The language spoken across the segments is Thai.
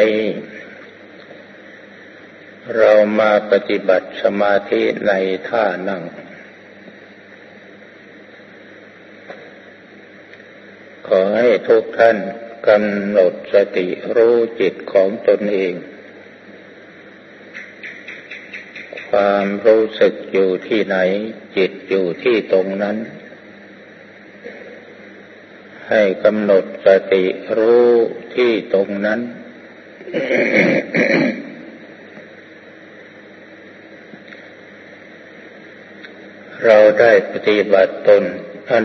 นี้ เรามาปฏิบัติสมาธิในท่านั่ง ขอให้ทุกท่านกำหนดสติรู้จิตของตนเอง ความรู้สึกอยู่ที่ไหน จิตอยู่ที่ตรงนั้นให้กำหนดสติรู้ที่ตรงนั้น เราได้ปฏิบัติตน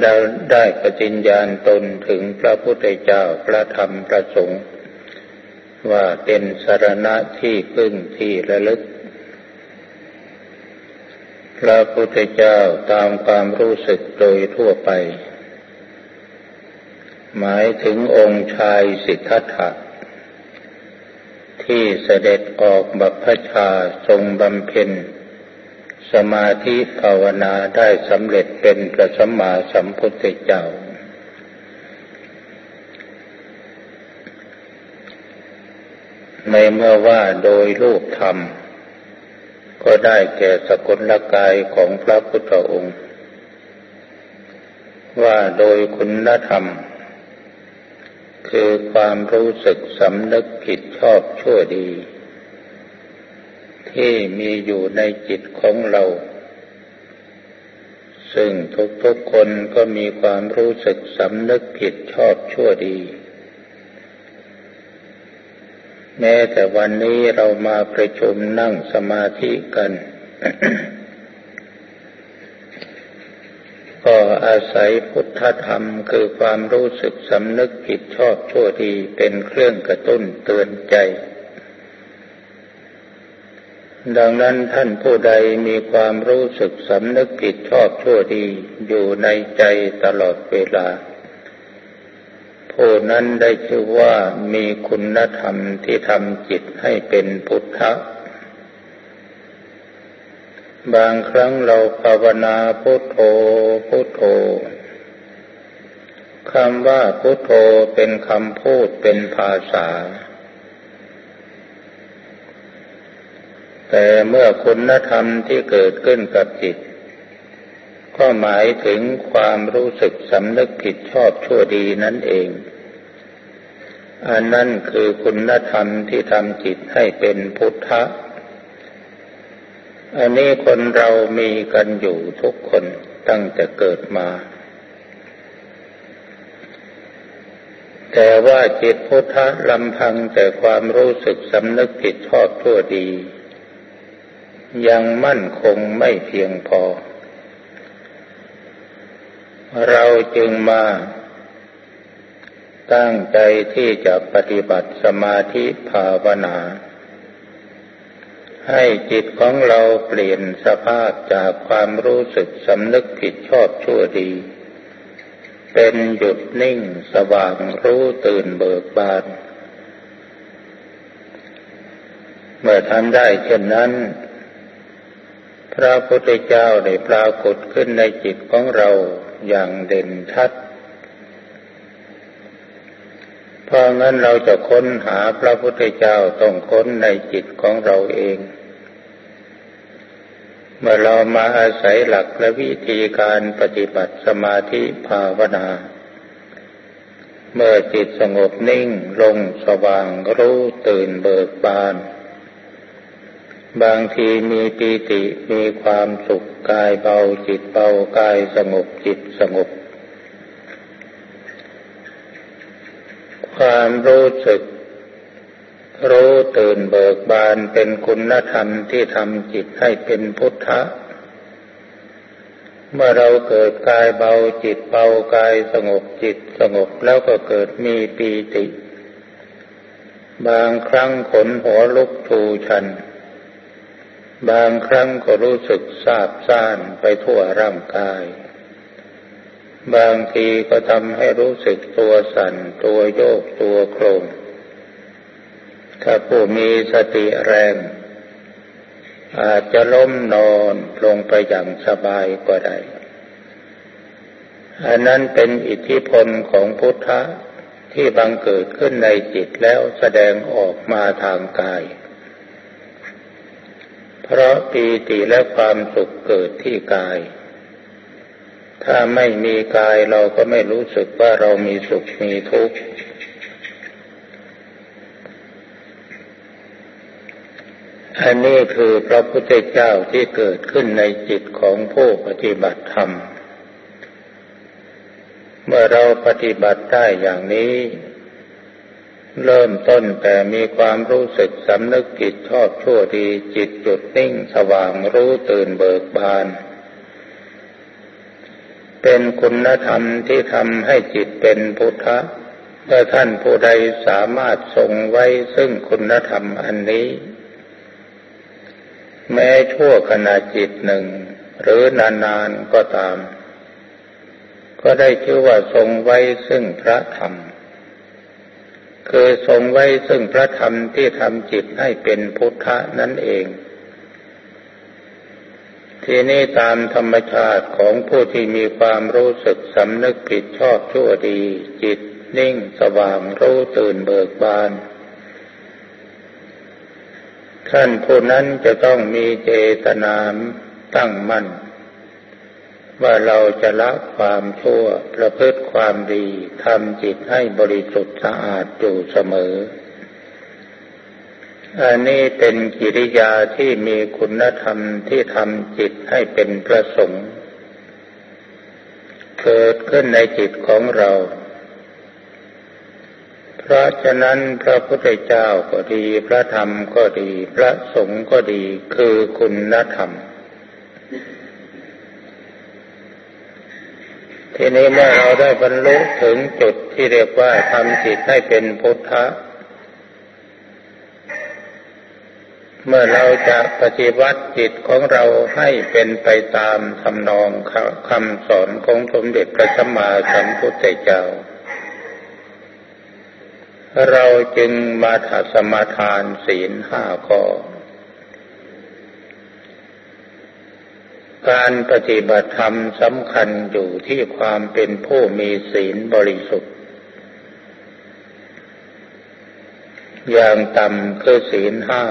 เราได้ปฏิญญาณตนถึงพระพุทธเจ้าพระธรรมพระสงฆ์ว่าเป็นสารณะที่พึ่งที่ระลึก พระพุทธเจ้าตามความรู้สึกโดยทั่วไป หมายถึงองค์ชายสิทธัตถะ ที่เสด็จออกบัพพชาทรงบำเพ็ญ สมาธิภาวนาได้สำเร็จเป็นพระสัมมาสัมพุทธเจ้า ในเมื่อว่าโดยรูปธรรม ก็ได้แก่สกุลกายของพระพุทธองค์ ว่าโดยคุณธรรม คือความรู้สึกสำนึกผิดชอบชั่วดี ที่มีอยู่ในจิตของเรา ซึ่งทุกๆคนก็มีความรู้สึกสำนึกผิดชอบชั่วดี แม้แต่วันนี้เรามาประชุมนั่งสมาธิกันก็ อาศัยพุทธธรรมคือความรู้สึกสำนึกผิดชอบชั่วดีเป็นเครื่องกระตุ้นเตือนใจ ดังนั้นท่านผู้ใดมีความรู้สึกสำนึกผิดชอบชั่วดีอยู่ในใจตลอดเวลา ผู้นั้นได้ชื่อว่ามีคุณธรรมที่ทำจิตให้เป็นพุทธ บางครั้งเราภาวนาพุทโธพุทโธคำว่าพุทโธเป็นคำพูดเป็นภาษา แต่เมื่อคุณธรรมที่เกิดขึ้นกับจิต ก็หมายถึงความรู้สึกสำนึกผิดชอบชั่วดีนั่นเอง อันนั้นคือคุณธรรมที่ทำจิตให้เป็นพุทธะ อันนี้คนเรามีกันอยู่ทุกคนตั้งแต่เกิดมา แต่ว่าจิตพุทธะลำพังแต่ความรู้สึกสำนึกผิดชอบทั่วดี ยังมั่นคงไม่เพียงพอ เราจึงมา ตั้งใจที่จะปฏิบัติสมาธิภาวนา ให้จิตของเราเปลี่ยนสภาพจากความรู้สึกสำนึกผิดชอบชั่วดี เป็นหยุดนิ่งสว่างรู้ตื่นเบิกบาน เมื่อทำได้เช่นนั้น พระพุทธเจ้าได้ปรากฏขึ้นในจิตของเราอย่างเด่นชัดเพราะงั้นเราจะค้นหาพระพุทธเจ้าต้องค้นในจิตของเราเอง เมื่อเรามาอาศัยหลักและวิธีการปฏิบัติสมาธิภาวนา เมื่อจิตสงบนิ่งลงสว่างรู้ตื่นเบิกบาน บางทีมีปีติมีความสุขกายเบาจิตเบากายสงบจิตสงบ ความรู้สึก รู้ตื่นเบิกบานเป็นคุณธรรมที่ทำจิตให้เป็นพุทธะ เมื่อเราเกิดกายเบาจิตเบากายสงบจิตสงบแล้วก็เกิดมีปีติ บางครั้งขนหัวลุกทูชัน บางครั้งก็รู้สึกซาบซ่านไปทั่วร่างกาย บางทีก็ทำให้รู้สึกตัวสั่นตัวโยกตัวโครง ถ้าผู้มีสติแรง อาจจะล้มนอนลงไปอย่างสบายก็ได้ อันนั้นเป็นอิทธิพลของพุทธะที่บังเกิดขึ้นในจิตแล้วแสดงออกมาทางกาย เพราะปีติและความสุขเกิดที่กาย ถ้าไม่มีกายเราก็ไม่รู้สึกว่าเรามีสุขมีทุกข์ อันนี้คือพระพุทธเจ้าที่เกิดขึ้นในจิตของผู้ปฏิบัติธรรม เมื่อเราปฏิบัติได้อย่างนี้ เริ่มต้นแต่มีความรู้สึกสำนึกผิดชอบชั่วดีจิตจุดนิ่งสว่างรู้ตื่นเบิกบาน เป็นคุณธรรมที่ทำให้จิตเป็นพุทธะเมื่อท่านผู้ใดสามารถทรงไว้ซึ่งคุณธรรมอันนี้ แม้ชั่วขณะจิตหนึ่ง หรือนานๆก็ตาม ก็ได้ชื่อว่าทรงไว้ซึ่งพระธรรม คือทรงไว้ซึ่งพระธรรมที่ทำจิตให้เป็นพุทธะนั่นเอง ทีนี้ตามธรรมชาติของผู้ที่มีความรู้สึกสำนึกผิดชอบชั่วดี จิตนิ่งสว่างรู้ตื่นเบิกบาน ท่านผู้นั้นจะต้องมีเจตนามตั้งมั่น ว่าเราจะละความชั่วประพฤติความดีทำจิตให้บริสุทธิ์สะอาดอยู่เสมอ อันนี้เป็นกิริยาที่มีคุณธรรมที่ทำจิตให้เป็นประสงค์เกิดขึ้นในจิตของเรา ราะฉะนั้นพระพุทธเจ้าก็ดี พระธรรมก็ดี พระสงฆ์ก็ดีคือคุณธรรม ทีนี้เมื่อเราได้บรรลุถึงจุดที่เรียกว่าทำจิตให้เป็นพุทธะ เมื่อเราจะปฏิวัติจิตของเราให้เป็นไปตามทำนองคำสอนของสมเด็จพระสัมมาสัมพุทธเจ้า เราจึงมาถัสมาทานศีลห้าข้อ การปฏิบัติธรรมสำคัญอยู่ที่ความเป็นผู้มีศีลบริสุทธิ์ อย่างต่ำคือศีลห้า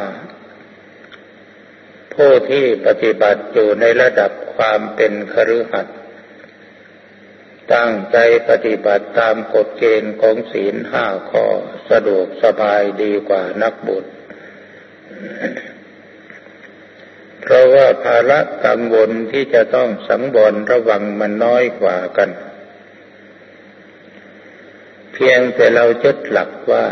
ผู้ที่ปฏิบัติอยู่ในระดับความเป็นคฤหัสถ ตั้งใจปฏิบัติตามกฎเกณฑ์ของศีลห้าข้อสะดวกสบายดีกว่านักบุญเพราะว่าภาระกังวลที่จะต้องสังวรระวังมันน้อยกว่ากัน เพียงแต่เราจดหลักว่า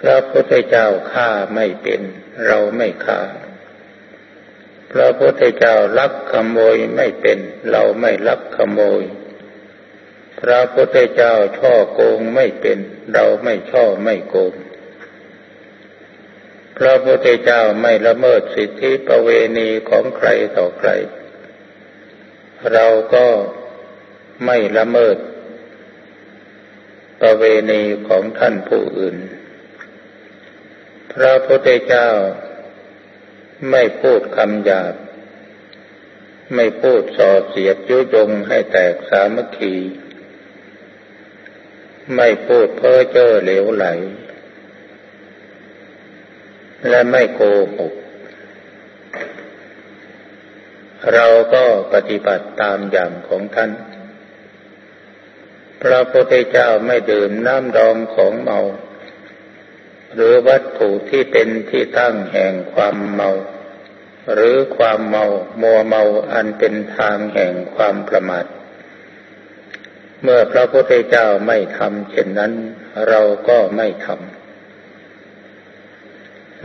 พระพุทธเจ้าฆ่าไม่เป็น เราไม่ฆ่า พระพุทธเจ้าลักขโมยไม่เป็น เราไม่ลักขโมย พระพุทธเจ้าช่อโกงไม่เป็น เราไม่ช่อไม่โกง พระพุทธเจ้าไม่ละเมิดสิทธิประเวณีของใครต่อใคร เราก็ไม่ละเมิด ประเวณีของท่านผู้อื่น พระพุทธเจ้า ไม่พูดคำหยาบ ไม่พูดส่อเสียดยุยงให้แตกสามัคคี ไม่พูดเพ้อเจ้อเหลวไหล และไม่โกหก เราก็ปฏิบัติตามอย่างของท่าน พระพุทธเจ้าไม่ดื่มน้ำดองของเมา หรือวัตถุที่เป็นที่ตั้งแห่งความเมา หรือความเมา มัวเมาอันเป็นทางแห่งความประมาท เมื่อพระพุทธเจ้าไม่ทำเช่นนั้น เราก็ไม่ทำ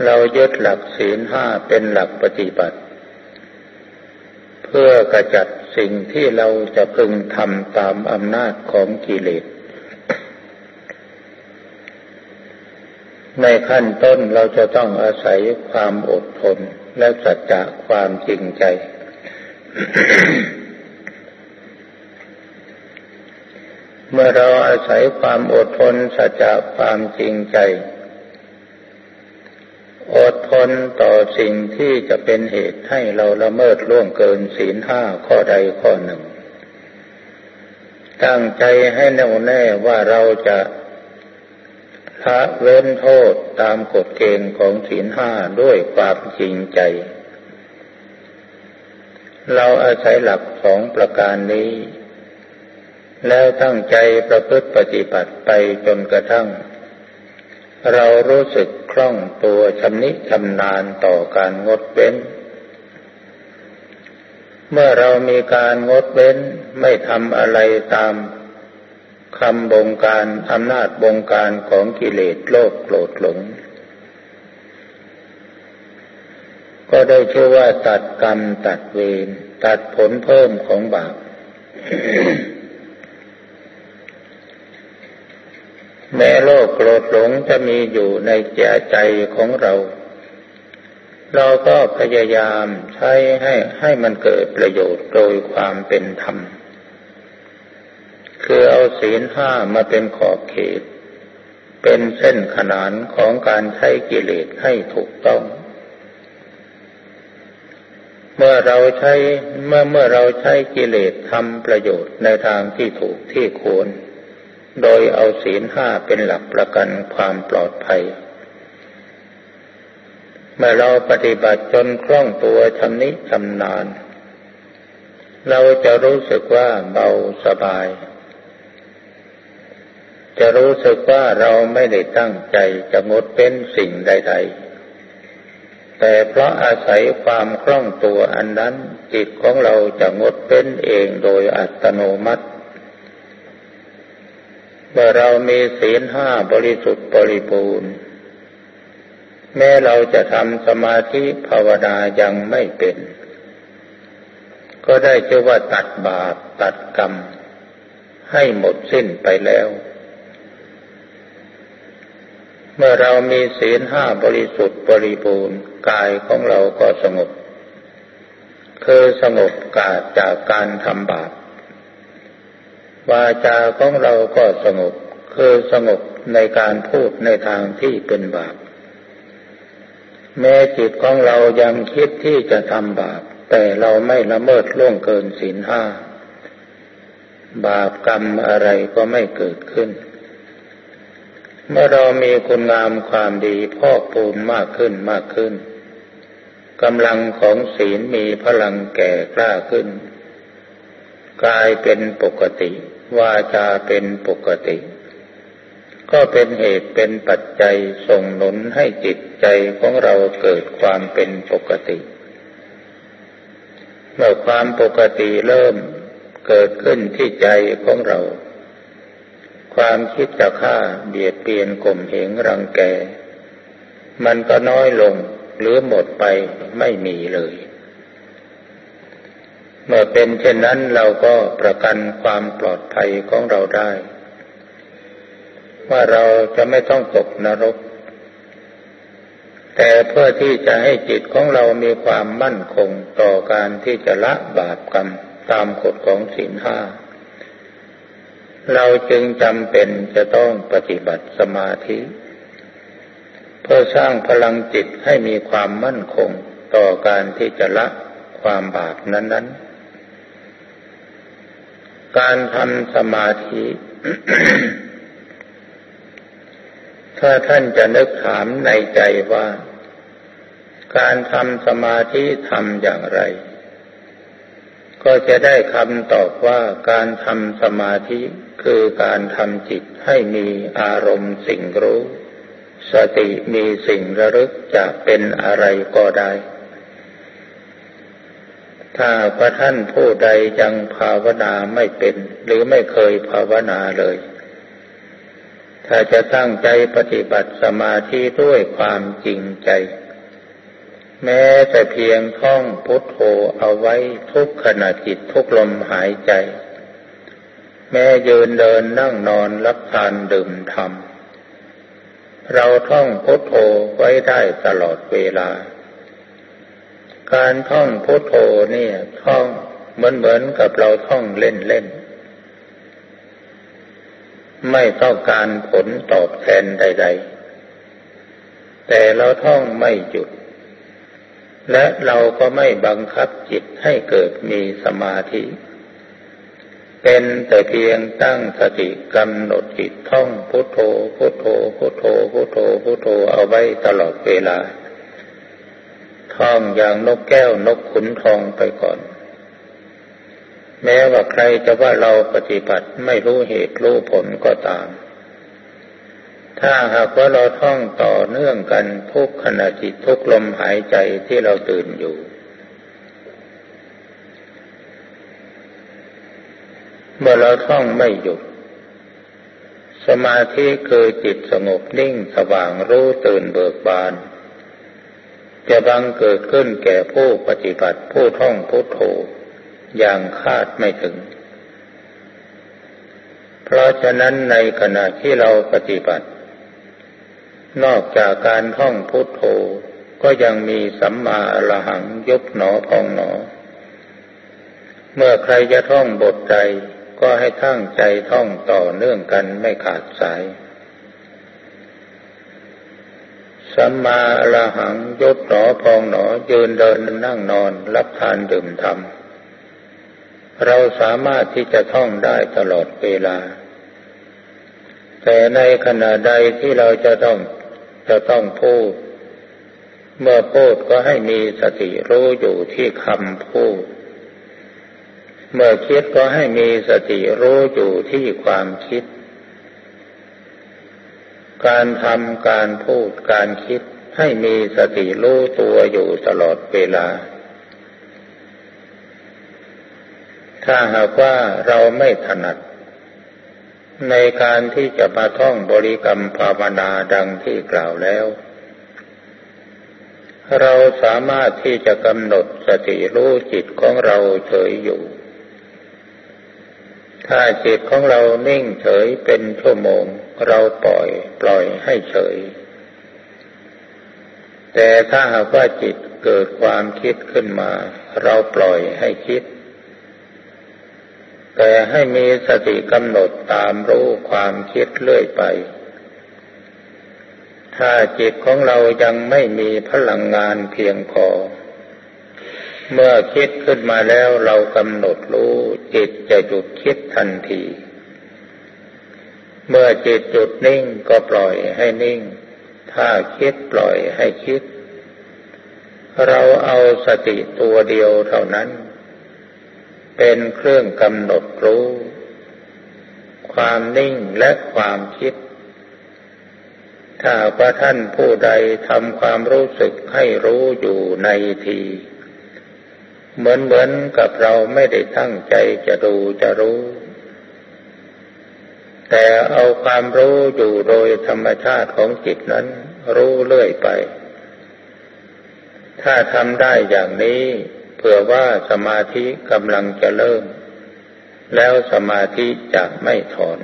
เรายึดหลักศีลห้าเป็นหลักปฏิบัติ เพื่อกระจัดสิ่งที่เราจะพึงทำตามอำนาจของกิเลส ในขั้นต้นเราจะต้องอาศัยความอดทนและสัจจะความจริงใจ เมื่อเราอาศัยความอดทนสัจจะความจริงใจ อดทนต่อสิ่งที่จะเป็นเหตุให้เราละเมิดล่วงเกินศีลห้าข้อใดข้อหนึ่ง ตั้งใจให้แน่วแน่ว่าเราจะ ละเว้นโทษตามกฎเกณฑ์ของศีลห้าด้วยความจริงใจ เราอาศัยหลักสองประการนี้ แล้วตั้งใจประพฤติปฏิบัติไปจนกระทั่ง เรารู้สึกคล่องตัวชำนิชำนาญต่อการงดเว้น เมื่อเรามีการงดเว้นไม่ทำอะไรตาม คำบงการอำนาจบงการของกิเลสโลภโกรธหลง ก็ได้ชื่อว่าตัดกรรมตัดเวรตัดผลเพิ่มของบาปแม้โลภโกรธหลงจะมีอยู่ในใจของเรา เราก็พยายามใช้ให้ให้มันเกิดประโยชน์โดยความเป็นธรรม คือเอาศีลห้ามาเป็นขอบเขต เป็นเส้นขนานของการใช้กิเลสให้ถูกต้อง เมื่อเราใช้เมื่อเมื่อเราใช้กิเลสทำประโยชน์ในทางที่ถูกที่ควร โดยเอาศีลห้าเป็นหลักประกันความปลอดภัยเมื่อเราปฏิบัติจนคล่องตัวชำนิชำนาญ เราจะรู้สึกว่าเบาสบาย จะรู้สึกว่าเราไม่ได้ตั้งใจจะงดเป็นสิ่งใด ๆ แต่เพราะอาศัยความคล่องตัวอันนั้น จิตของเราจะงดเป็นเองโดยอัตโนมัติ เมื่อเรามีศีลห้าบริสุทธิ์บริบูรณ์ แม้เราจะทำสมาธิภาวนายังไม่เป็น ก็ได้ชื่อว่าตัดบาปตัดกรรมให้หมดสิ้นไปแล้ว เมื่อเรามีศีลห้าบริสุทธิ์บริบูรณ์กายของเราก็สงบคือสงบกาดจากการทำบาปวาจาของเราก็สงบคือสงบในการพูดในทางที่เป็นบาป แม้จิตของเรายังคิดที่จะทำบาป แต่เราไม่ละเมิดล่วงเกินศีลห้า บาปกรรมอะไรก็ไม่เกิดขึ้น เมื่อเรามีคุณงามความดีพอกพูนมากขึ้นมากขึ้นกำลังของศีลมีพลังแก่กล้าขึ้น กายเป็นปกติ วาจาเป็นปกติ ก็เป็นเหตุเป็นปัจจัยส่งหนุนให้จิตใจของเราเกิดความเป็นปกติเมื่อความปกติเริ่มเกิดขึ้นที่ใจของเรา ความคิดจะฆ่าเบียดเบียนข่มเหงรังแก มันก็น้อยลงหรือหมดไปไม่มีเลย เมื่อเป็นเช่นนั้นเราก็ประกันความปลอดภัยของเราได้ ว่าเราจะไม่ต้องตกนรก แต่เพื่อที่จะให้จิตของเรามีความมั่นคงต่อการที่จะละบาปกรรมตามกฎของศีลห้า เราจึงจำเป็นจะต้องปฏิบัติสมาธิ เพื่อสร้างพลังจิตให้มีความมั่นคงต่อการที่จะละความบาปนั้น ๆ การทำสมาธิ ถ้าท่านจะนึกถามในใจว่า การทำสมาธิทำอย่างไร ก็จะได้คำตอบว่าการทำสมาธิคือการทำจิตให้มีอารมณ์สิ่งรู้ สติมีสิ่งระลึกจะเป็นอะไรก็ได้ ถ้าพระท่านผู้ใดยังภาวนาไม่เป็น หรือไม่เคยภาวนาเลย ถ้าจะตั้งใจปฏิบัติสมาธิด้วยความจริงใจ แม้แต่เพียงท่องพุทโธเอาไว้ทุกขณะจิตทุกลมหายใจ แม้ยืนเดินนั่งนอนรับทานดื่มทำเราท่องพุทโธไว้ได้ตลอดเวลา การท่องพุทโธเนี่ยท่องเหมือนเหมือนกับเราท่องเล่นเล่นไม่ต้องการผลตอบแทนใด ๆ แต่เราท่องไม่หยุด และเราก็ไม่บังคับจิตให้เกิดมีสมาธิ เป็นแต่เพียงตั้งสติกำหนดจิตท่องพุทโธพุทโธพุทโธพุทโธพุทโธเอาไว้ตลอดเวลา ท่องอย่างนกแก้วนกขุนทองไปก่อน แม้ว่าใครจะว่าเราปฏิบัติไม่รู้เหตุรู้ผลก็ตาม ถ้าหากว่าเราท่องต่อเนื่องกันทุกขณะจิตทุกลมหายใจที่เราตื่นอยู่ เมื่อเราท่องไม่หยุด สมาธิคือจิตสงบนิ่งสว่างรู้ตื่นเบิกบาน จะบังเกิดขึ้นแก่ผู้ปฏิบัติผู้ท่องพุทโธอย่างคาดไม่ถึง เพราะฉะนั้นในขณะที่เราปฏิบัติ นอกจากการท่องพุทโธก็ยังมีสัมมาอรหังยุบหนอพองหนอ เมื่อใครจะท่องบทใดก็ให้ตั้งใจท่องต่อเนื่องกันไม่ขาดสาย สัมมาอรหังยศหนอพองหนอยืนเดินนั่งนอนรับทานดื่มทำเราสามารถที่จะท่องได้ตลอดเวลาแต่ในขณะใดที่เราจะต้อง จะต้องพูด เมื่อพูดก็ให้มีสติรู้อยู่ที่คำพูด เมื่อคิดก็ให้มีสติรู้อยู่ที่ความคิด การทำการพูดการคิดให้มีสติรู้ตัวอยู่ตลอดเวลา ถ้าหากว่าเราไม่ถนัด ในการที่จะมาท่องบริกรรมภาวนาดังที่กล่าวแล้ว เราสามารถที่จะกำหนดสติรู้จิตของเราเฉยอยู่ ถ้าจิตของเรานิ่งเฉยเป็นชั่วโมง เราปล่อยปล่อยให้เฉย แต่ถ้าหากว่าจิตเกิดความคิดขึ้นมา เราปล่อยให้คิด แต่ให้มีสติกำหนดตามรู้ความคิดเรื่อยไป ถ้าจิตของเรายังไม่มีพลังงานเพียงพอ เมื่อคิดขึ้นมาแล้วเรากำหนดรู้ จิตจะหยุดคิดทันที เมื่อจิตจุดนิ่งก็ปล่อยให้นิ่ง ถ้าคิดปล่อยให้คิด เราเอาสติตัวเดียวเท่านั้น เป็นเครื่องกำหนดรู้ ความนิ่งและความคิด ถ้าพระท่านผู้ใดทำความรู้สึกให้รู้อยู่ในที เหมือนเหมือนกับเราไม่ได้ตั้งใจจะดูจะรู้ แต่เอาความรู้อยู่โดยธรรมชาติของจิตนั้นรู้เรื่อยไป ถ้าทำได้อย่างนี้ เผื่อว่าสมาธิกำลังจะเริ่ม แล้วสมาธิจะไม่ถอน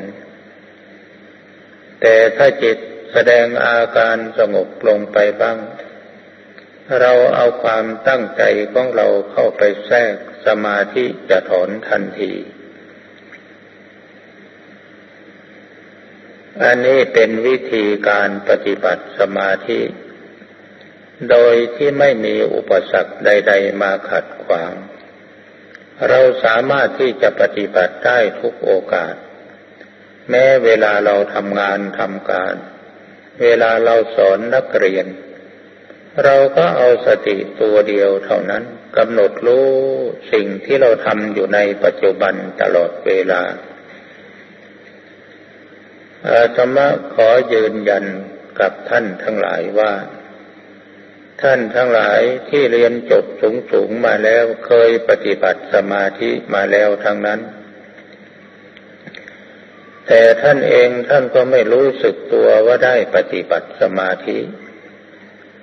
แต่ถ้าจิตแสดงอาการสงบลงไปบ้าง เราเอาความตั้งใจของเราเข้าไปแทรกสมาธิจะถอนทันที อันนี้เป็นวิธีการปฏิบัติสมาธิ โดยที่ไม่มีอุปสรรคใด ๆ มาขัดขวาง เราสามารถที่จะปฏิบัติได้ทุกโอกาส แม้เวลาเราทำงานทำการ เวลาเราสอนนักเรียน เราก็เอาสติตัวเดียวเท่านั้นกำหนดรู้สิ่งที่เราทำอยู่ในปัจจุบันตลอดเวลาอาตมาขอยืนยันกับท่านทั้งหลายว่า ท่านทั้งหลายที่เรียนจบสูงสูงมาแล้วเคยปฏิบัติสมาธิมาแล้วทั้งนั้น แต่ท่านเองท่านก็ไม่รู้สึกตัวว่าได้ปฏิบัติสมาธิ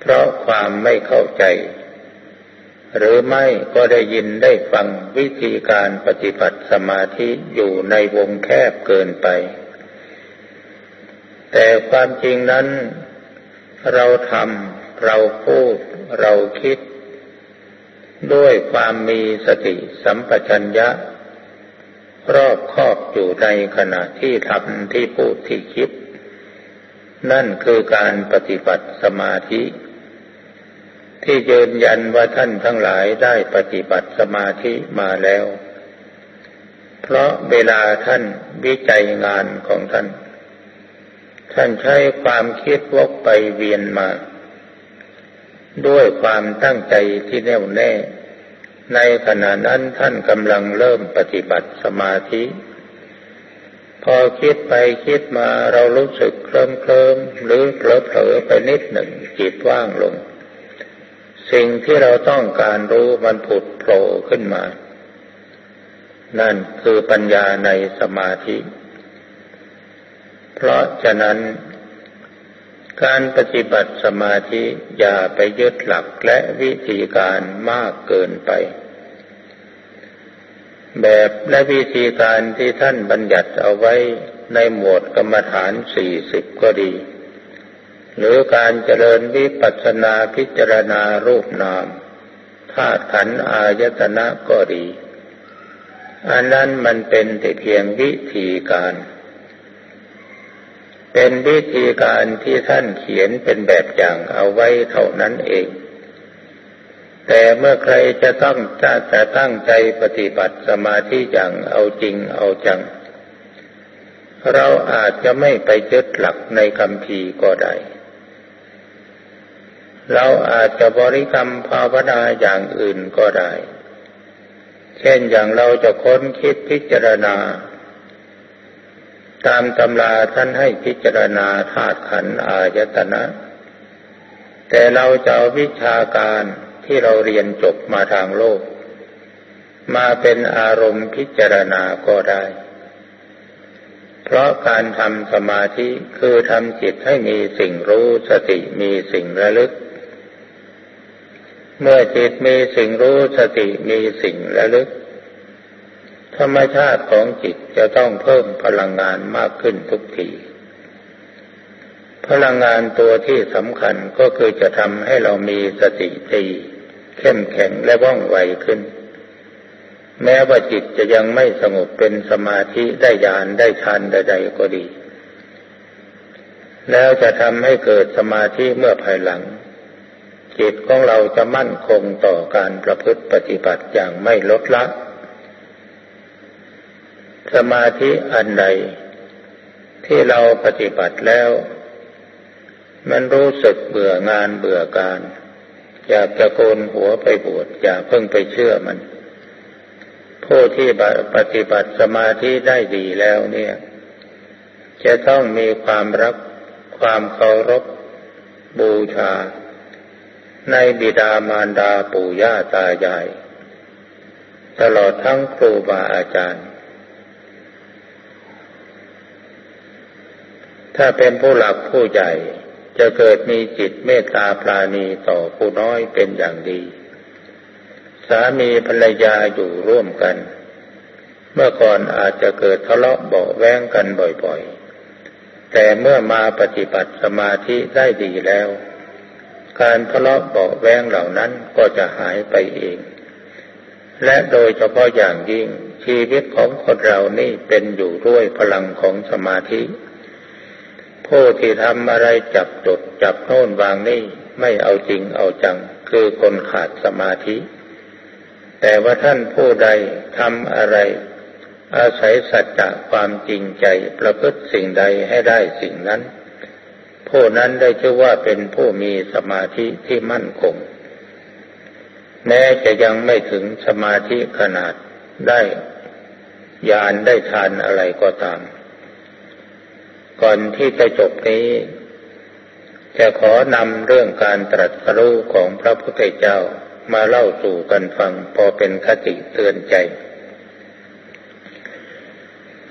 เพราะความไม่เข้าใจ หรือไม่ก็ได้ยินได้ฟังวิธีการปฏิบัติสมาธิอยู่ในวงแคบเกินไป แต่ความจริงนั้นเราทำ เราพูดเราคิด ด้วยความมีสติสัมปชัญญะ รอบครอบอยู่ในขณะที่ทำที่พูดที่คิด นั่นคือการปฏิบัติสมาธิ ที่ยืนยันว่าท่านทั้งหลายได้ปฏิบัติสมาธิมาแล้ว เพราะเวลาท่านวิจัยงานของท่านท่านใช้ความคิดวกไปเวียนมา ด้วยความตั้งใจที่แน่วแน่ ในขณะนั้นท่านกำลังเริ่มปฏิบัติสมาธิ พอคิดไปคิดมาเรารู้สึกเคลิ้มเคลิมหรือเผลอเผลอไปนิดหนึ่งจิตว่างลง สิ่งที่เราต้องการรู้มันผุดโผล่ขึ้นมา นั่นคือปัญญาในสมาธิ เพราะฉะนั้น การปฏิบัติสมาธิอย่าไปยึดหลักและวิธีการมากเกินไป แบบและวิธีการที่ท่านบัญญัติเอาไว้ในหมวดกรรมฐานสี่สิบก็ดี หรือการเจริญวิปัสสนาพิจารณารูปนามธาตุขันอายตนะก็ดี อันนั้นมันเป็นแต่เพียงวิธีการ เป็นวิธีการที่ท่านเขียนเป็นแบบอย่างเอาไว้เท่านั้นเอง แต่เมื่อใครจะต้องจะจะตั้งใจปฏิบัติสมาธิอย่างเอาจริงเอาจัง เราอาจจะไม่ไปยึดหลักในคำพีก็ได้ เราอาจจะบริกรรมภาวนาอย่างอื่นก็ได้ เช่นอย่างเราจะค้นคิดพิจารณา ตามตำราท่านให้พิจารณาธาตุขันธ์อายตนะ แต่เราจะเอาวิชาการที่เราเรียนจบมาทางโลก มาเป็นอารมณ์พิจารณาก็ได้ เพราะการทำสมาธิคือทำจิตให้มีสิ่งรู้สติมีสิ่งระลึก เมื่อจิตมีสิ่งรู้สติมีสิ่งระลึก ธรรมชาติของจิตจะต้องเพิ่มพลังงานมากขึ้นทุกที พลังงานตัวที่สำคัญก็คือจะทำให้เรามีสติดีเข้มแข็งและว่องไวขึ้น แม้ว่าจิตจะยังไม่สงบเป็นสมาธิได้ญาณได้ฌานใดๆก็ดี แล้วจะทำให้เกิดสมาธิเมื่อภายหลัง จิตของเราจะมั่นคงต่อการประพฤติปฏิบัติอย่างไม่ลดละ สมาธิอันใดที่เราปฏิบัติแล้ว มันรู้สึกเบื่องานเบื่อการ อยากจะโกนหัวไปบวชอย่าเพิ่งไปเชื่อมัน ผู้ที่ปฏิบัติสมาธิได้ดีแล้วเนี่ย จะต้องมีความรักความเคารพบูชา ในบิดามารดาปู่ย่าตายาย ตลอดทั้งครูบาอาจารย์ ถ้าเป็นผู้หลักผู้ใหญ่ จะเกิดมีจิตเมตตาปราณีต่อผู้น้อยเป็นอย่างดี สามีภรรยาอยู่ร่วมกัน เมื่อก่อนอาจจะเกิดทะเลาะเบาแวงกันบ่อยๆ แต่เมื่อมาปฏิบัติสมาธิได้ดีแล้ว การทะเลาะเบาแวงเหล่านั้นก็จะหายไปเอง และโดยเฉพาะอย่างยิ่งชีวิตของคนเรานี่เป็นอยู่ด้วยพลังของสมาธิ ผู้ที่ทำอะไรจับจดจับโน่นวางนี่ไม่เอาจริงเอาจังคือคนขาดสมาธิ แต่ว่าท่านผู้ใดทำอะไร อาศัยสัจจะความจริงใจประพฤติสิ่งใดให้ได้สิ่งนั้น ผู้นั้นได้ชื่อว่าเป็นผู้มีสมาธิที่มั่นคง แม้จะยังไม่ถึงสมาธิขนาดได้ยานได้ทานอะไรก็ตาม ก่อนที่จะจบนี้ จะขอนำเรื่องการตรัสรู้ของพระพุทธเจ้ามาเล่าสู่กันฟังพอเป็นคติเตือนใจ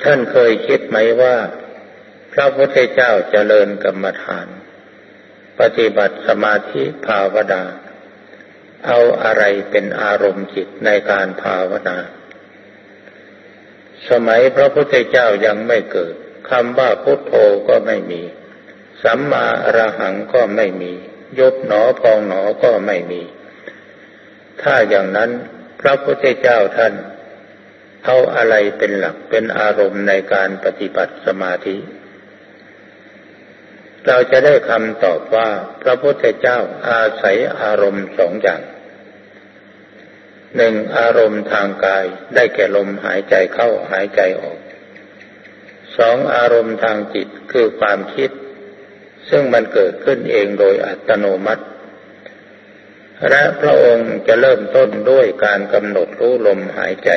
ท่านเคยคิดไหมว่า พระพุทธเจ้าจเจริญกรรมฐาน ปฏิบัติสมาธิภาวนาเอาอะไรเป็นอารมณ์จิตในการภาวนา สมัยพระพุทธเจ้ายังไม่เกิด คำว่าพุทโธก็ไม่มี สัมมาอรหังก็ไม่มี ยบหนอพองหนอก็ไม่มี ถ้าอย่างนั้นพระพุทธเจ้าท่านเอาอะไรเป็นหลักเป็นอารมณ์ในการปฏิบัติสมาธิ เราจะได้คำตอบว่าพระพุทธเจ้าอาศัยอารมณ์สองอย่างหนึ่งอารมณ์ทางกายได้แก่ลมหายใจเข้าหายใจออก สองอารมณ์ทางจิตคือความคิด ซึ่งมันเกิดขึ้นเองโดยอัตโนมัติ และพระองค์จะเริ่มต้นด้วยการกำหนดรู้ลมหายใจ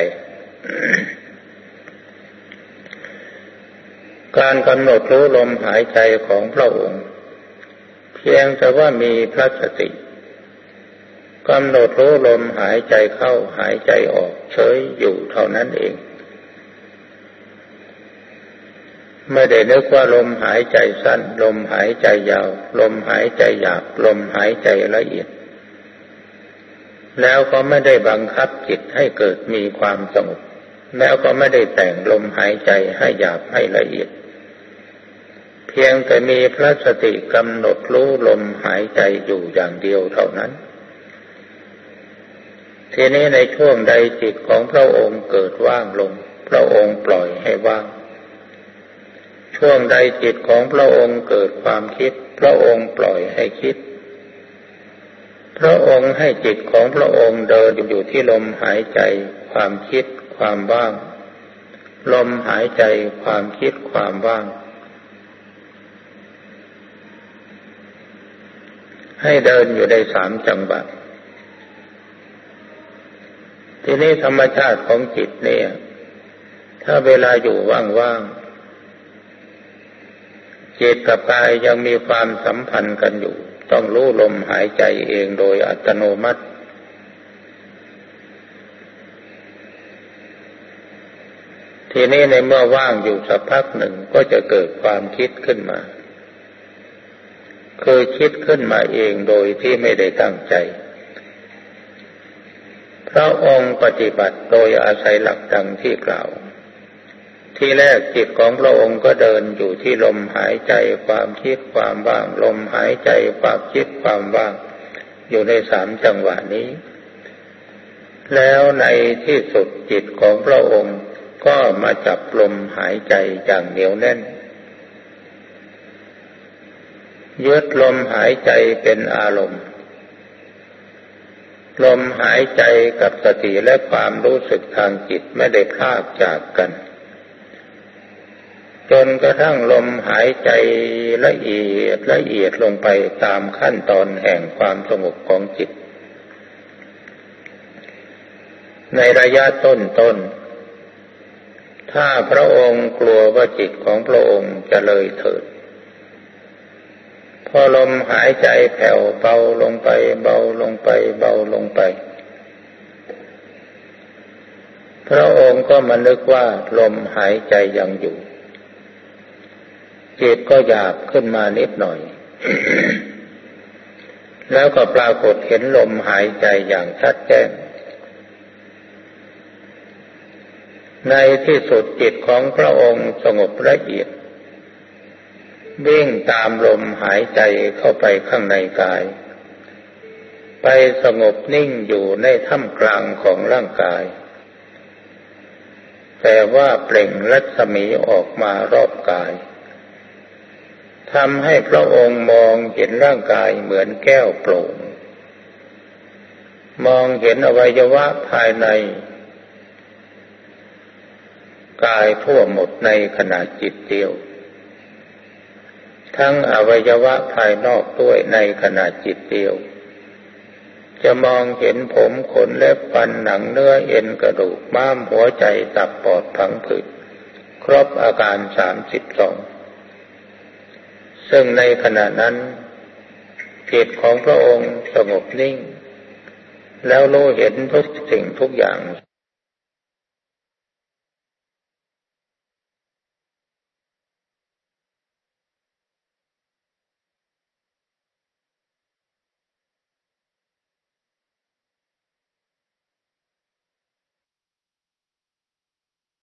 การกำหนดรู้ลมหายใจของพระองค์ เพียงแต่ว่ามีพระสติกำหนดรู้ลมหายใจเข้าหายใจออกเฉยอยู่เท่านั้นเอง ไม่ได้นึกว่าลมหายใจสั้น ลมหายใจยาว ลมหายใจหยาบลมหายใจละเอียด แล้วก็ไม่ได้บังคับจิตให้เกิดมีความสงบแล้วก็ไม่ได้แต่งลมหายใจให้หยาบให้ละเอียด เพียงแต่มีพระสติกำหนดรู้ลมหายใจอยู่อย่างเดียวเท่านั้น ทีนี้ในช่วงใดจิตของพระองค์เกิดว่างลง พระองค์ปล่อยให้ว่าง ช่วงใดจิตของพระองค์เกิดความคิด พระองค์ปล่อยให้คิด พระองค์ให้จิตของพระองค์เดินอยู่ที่ลมหายใจ ความคิด ความว่าง ลมหายใจความคิดความว่าง ให้เดินอยู่ในสามจังหวะทีนี้ธรรมชาติของจิตเนี่ย ถ้าเวลาอยู่ว่างๆ จิตกับกายยังมีความสัมพันธ์กันอยู่ ต้องรู้ลมหายใจเองโดยอัตโนมัติ ทีนี้ในเมื่อว่างอยู่สักพักหนึ่งก็จะเกิดความคิดขึ้นมา คือคิดขึ้นมาเองโดยที่ไม่ได้ตั้งใจพระองค์ปฏิบัติโดยอาศัยหลักดังที่กล่าว ที่แรกจิตของพระองค์ก็เดินอยู่ที่ลมหายใจความคิดความว่าง ลมหายใจความคิดความว่าง อยู่ในสามจังหวะนี้ แล้วในที่สุดจิตของพระองค์ก็มาจับลมหายใจอย่างเหนียวแน่นยึดลมหายใจเป็นอารมณ์ ลมหายใจกับสติและความรู้สึกทางจิตไม่ได้พลากจากกัน จนกระทั่งลมหายใจละเอียดละเอียดลงไปตามขั้นตอนแห่งความสงบของจิต ในระยะต้นต้น ถ้าพระองค์กลัวว่าจิตของพระองค์จะเลยเถิด พอลมหายใจแผ่วเบาลงไป เบาลงไป เบาลงไป พระองค์ก็มานึกว่าลมหายใจยังอยู่ จิตก็หยาบขึ้นมานิดหน่อย แล้วก็ปรากฏเห็นลมหายใจอย่างชัดแจ้ง ในที่สุดจิตของพระองค์สงบละเอียดวิ่งตามลมหายใจเข้าไปข้างในกาย ไปสงบนิ่งอยู่ในท่ามกลางของร่างกาย แต่ว่าเปล่งรัศมีออกมารอบกาย ทำให้พระองค์มองเห็นร่างกายเหมือนแก้วโปร่ง มองเห็นอวัยวะภายใน กายทั่วหมดในขณะจิตเดียว ทั้งอวัยวะภายนอกด้วยในขณะจิตเดียว จะมองเห็นผมขนเล็บฟันหนังเนื้อเอ็นกระดูกม้ามหัวใจตับปอดผังผืดครบอาการสามสิบสอง ซึ่งในขณะนั้นจิตของพระองค์สงบนิ่ง แล้วรู้เห็นทุกสิ่งทุกอย่าง